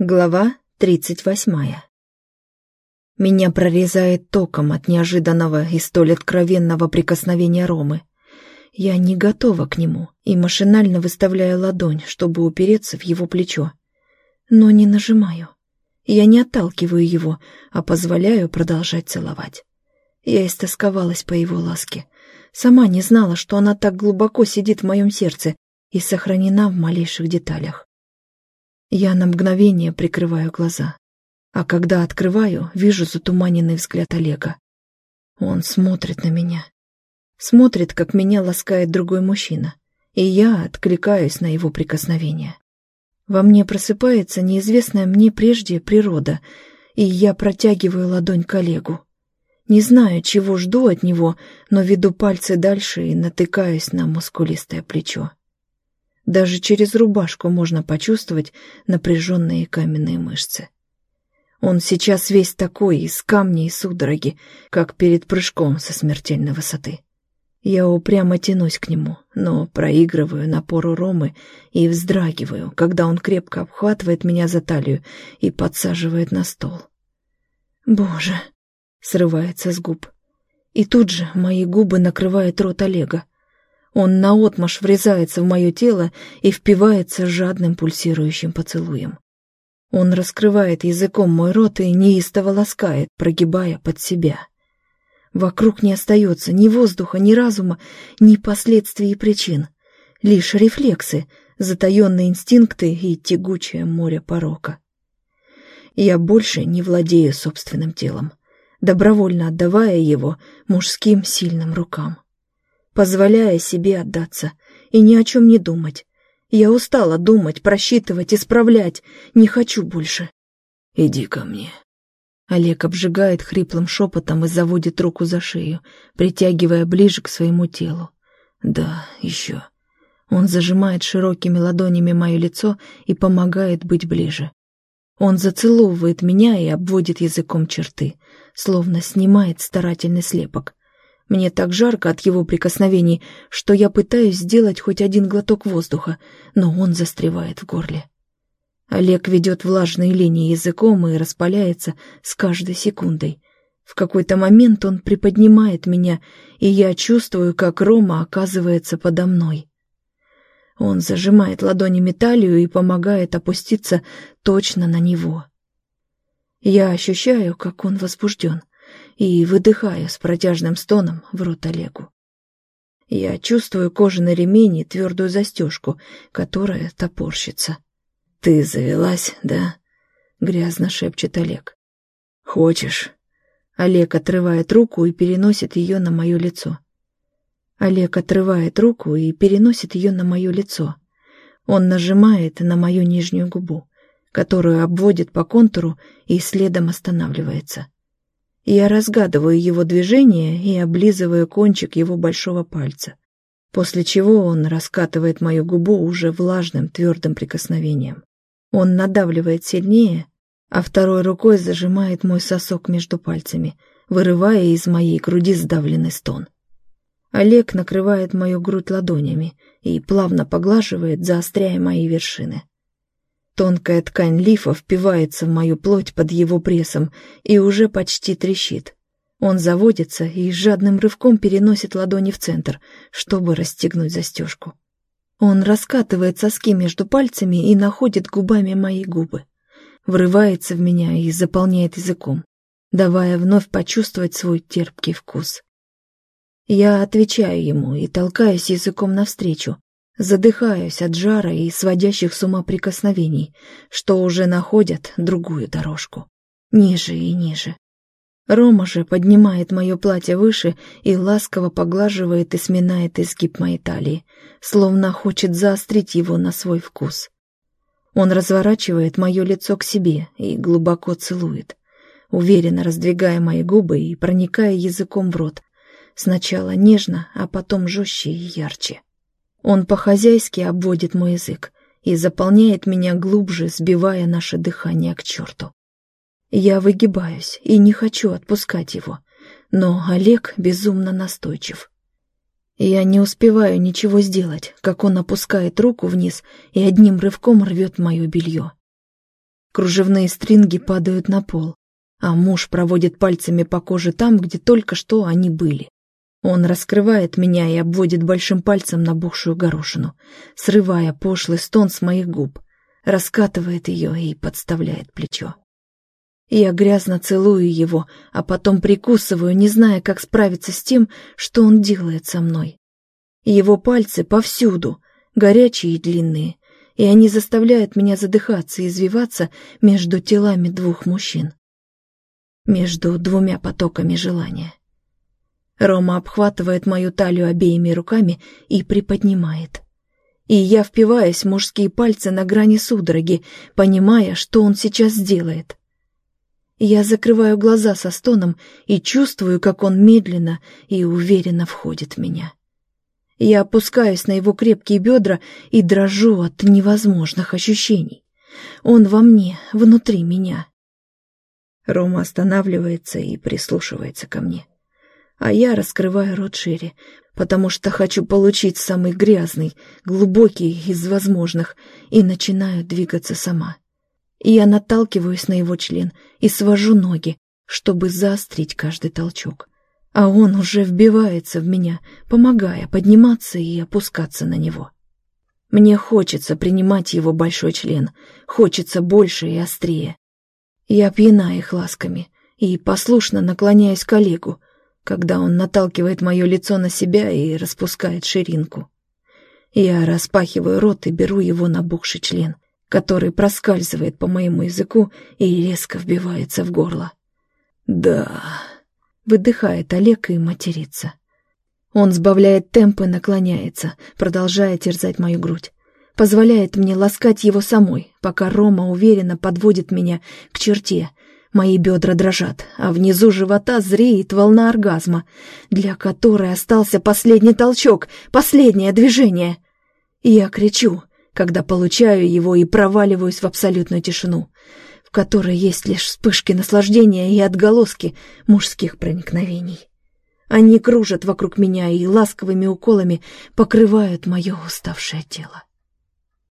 Глава тридцать восьмая. Меня прорезает током от неожиданного и столь откровенного прикосновения Ромы. Я не готова к нему и машинально выставляю ладонь, чтобы упереться в его плечо. Но не нажимаю. Я не отталкиваю его, а позволяю продолжать целовать. Я истосковалась по его ласке. Сама не знала, что она так глубоко сидит в моем сердце и сохранена в малейших деталях. Я на мгновение прикрываю глаза, а когда открываю, вижу затуманенный взгляд Олега. Он смотрит на меня. Смотрит, как меня ласкает другой мужчина, и я откликаюсь на его прикосновение. Во мне просыпается неизвестная мне прежде природа, и я протягиваю ладонь к Олегу. Не знаю, чего жду от него, но веду пальцы дальше и натыкаюсь на мускулистое плечо. Даже через рубашку можно почувствовать напряженные каменные мышцы. Он сейчас весь такой, из камней и судороги, как перед прыжком со смертельной высоты. Я упрямо тянусь к нему, но проигрываю напору Ромы и вздрагиваю, когда он крепко обхватывает меня за талию и подсаживает на стол. «Боже!» — срывается с губ. И тут же мои губы накрывает рот Олега. Он наотмашь врезается в мое тело и впивается жадным пульсирующим поцелуем. Он раскрывает языком мой рот и неистово ласкает, прогибая под себя. Вокруг не остается ни воздуха, ни разума, ни последствий и причин. Лишь рефлексы, затаенные инстинкты и тягучее море порока. Я больше не владею собственным телом, добровольно отдавая его мужским сильным рукам позволяя себе отдаться и ни о чем не думать. Я устала думать, просчитывать, исправлять. Не хочу больше. Иди ко мне. Олег обжигает хриплым шепотом и заводит руку за шею, притягивая ближе к своему телу. Да, еще. Он зажимает широкими ладонями мое лицо и помогает быть ближе. Он зацеловывает меня и обводит языком черты, словно снимает старательный слепок, мне так жарко от его прикосновений, что я пытаюсь сделать хоть один глоток воздуха, но он застревает в горле. Олег ведет влажные линии языком и распаляется с каждой секундой. В какой-то момент он приподнимает меня, и я чувствую, как Рома оказывается подо мной. Он зажимает ладонями талию и помогает опуститься точно на него. Я ощущаю, как он возбужден и выдыхаю с протяжным стоном в рот Олегу. Я чувствую кожаный ремень и твердую застежку, которая топорщится. «Ты завелась, да?» — грязно шепчет Олег. «Хочешь?» Олег отрывает руку и переносит ее на мое лицо. Олег отрывает руку и переносит ее на мое лицо. Он нажимает на мою нижнюю губу, которую обводит по контуру и следом останавливается. Я разгадываю его движение и облизываю кончик его большого пальца, после чего он раскатывает мою губу уже влажным твердым прикосновением. Он надавливает сильнее, а второй рукой зажимает мой сосок между пальцами, вырывая из моей груди сдавленный стон. Олег накрывает мою грудь ладонями и плавно поглаживает, заостряя мои вершины. Тонкая ткань лифа впивается в мою плоть под его прессом и уже почти трещит. Он заводится и жадным рывком переносит ладони в центр, чтобы расстегнуть застежку. Он раскатывает соски между пальцами и находит губами мои губы. Врывается в меня и заполняет языком, давая вновь почувствовать свой терпкий вкус. Я отвечаю ему и толкаюсь языком навстречу, Задыхаюсь от жара и сводящих с ума прикосновений, что уже находят другую дорожку. Ниже и ниже. Рома же поднимает мое платье выше и ласково поглаживает и сминает изгиб моей талии, словно хочет заострить его на свой вкус. Он разворачивает мое лицо к себе и глубоко целует, уверенно раздвигая мои губы и проникая языком в рот, сначала нежно, а потом жестче и ярче. Он по-хозяйски обводит мой язык и заполняет меня глубже, сбивая наше дыхание к черту. Я выгибаюсь и не хочу отпускать его, но Олег безумно настойчив. Я не успеваю ничего сделать, как он опускает руку вниз и одним рывком рвет мое белье. Кружевные стринги падают на пол, а муж проводит пальцами по коже там, где только что они были. Он раскрывает меня и обводит большим пальцем набухшую горошину, срывая пошлый стон с моих губ, раскатывает ее и подставляет плечо. Я грязно целую его, а потом прикусываю, не зная, как справиться с тем, что он делает со мной. Его пальцы повсюду, горячие и длинные, и они заставляют меня задыхаться и извиваться между телами двух мужчин. Между двумя потоками желания. Рома обхватывает мою талию обеими руками и приподнимает. И я впиваюсь в мужские пальцы на грани судороги, понимая, что он сейчас сделает. Я закрываю глаза со стоном и чувствую, как он медленно и уверенно входит в меня. Я опускаюсь на его крепкие бедра и дрожу от невозможных ощущений. Он во мне, внутри меня. Рома останавливается и прислушивается ко мне. А я раскрываю рот шире, потому что хочу получить самый грязный, глубокий из возможных, и начинаю двигаться сама. Я наталкиваюсь на его член и свожу ноги, чтобы заострить каждый толчок а он уже вбивается в меня, помогая подниматься и опускаться на него. Мне хочется принимать его большой член, хочется больше и острее. Я пьяна их ласками и послушно наклоняюсь к Олегу, когда он наталкивает мое лицо на себя и распускает ширинку. Я распахиваю рот и беру его набухший член, который проскальзывает по моему языку и резко вбивается в горло. «Да...» Выдыхает Олег и матерится. Он сбавляет темп и наклоняется, продолжая терзать мою грудь. Позволяет мне ласкать его самой, пока Рома уверенно подводит меня к черте. Мои бедра дрожат, а внизу живота зреет волна оргазма, для которой остался последний толчок, последнее движение. Я кричу, когда получаю его и проваливаюсь в абсолютную тишину в которой есть лишь вспышки наслаждения и отголоски мужских проникновений. Они кружат вокруг меня и ласковыми уколами покрывают мое уставшее тело.